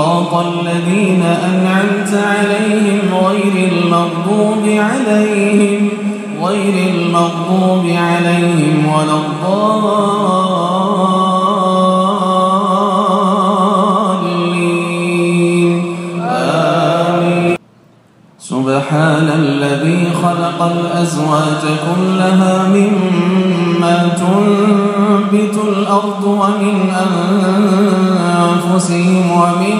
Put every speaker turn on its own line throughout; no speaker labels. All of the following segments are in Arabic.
صراط الذين أنعمت عليهم غير المغضوب عليهم غير المغضوب عليهم ولا الضالين. آمين. سبحان الذي خلق الأزواج كلها مما تنبت الأرض ومن أنفسهم ومما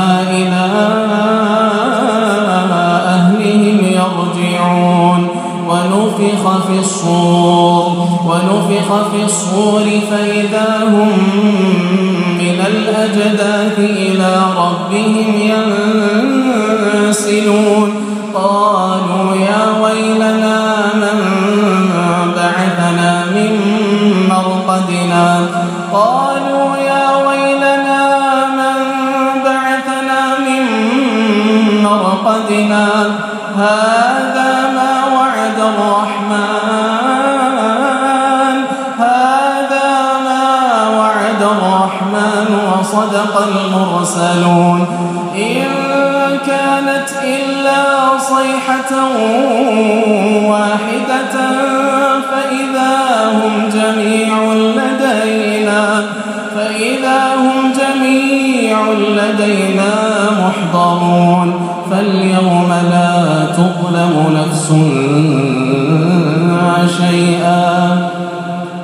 ونفخ في الصور ونفخ في الصور فإذا هم من الأجداث إلى ربهم ينسلون. قالوا يا ويلنا من بعثنا من مرقدنا؟ قالوا يا ويلنا من بعثنا من مرقدنا؟ هذا وصدق المرسلون. إن كانت إلا صيحة واحدة فإذا هم جميع لدينا فإذا هم جميع لدينا محضرون.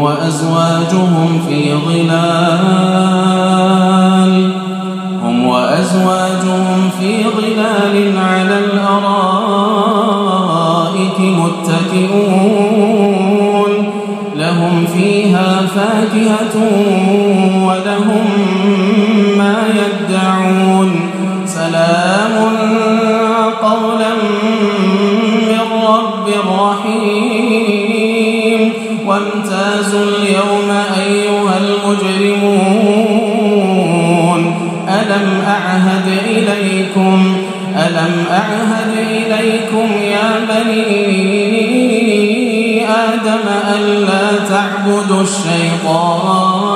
وأزواجهم في ظلال. هم وأزواجهم في ظلال على الأرائك متكئون. لهم فيها فاكهة ولهم ما يدعون وامتازوا اليوم أيها المجرمون. ألم أعهد إليكم؟ ألم أعهد إليكم يا بني آدم ألا تعبدوا الشيطان؟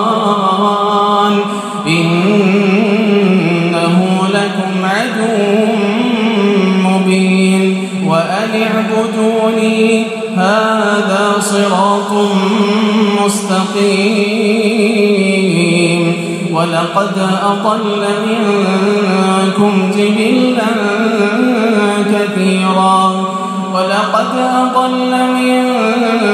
اعبدوني هذا صراط مستقيم. ولقد أضل منكم جبلا كثيرا. ولقد أضل منكم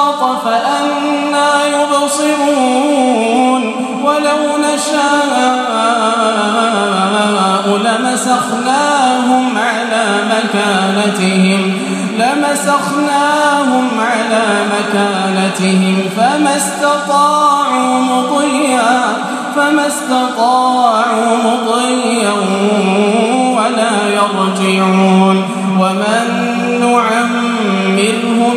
فأنا يبصرون ولو نشاء لمسخناهم على مكانتهم لمسخناهم على مكانتهم فما استطاعوا مضيا فما استطاعوا مضيا ولا يرجعون. ومن نعمره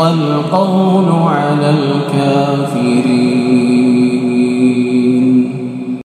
القول على الكافرين.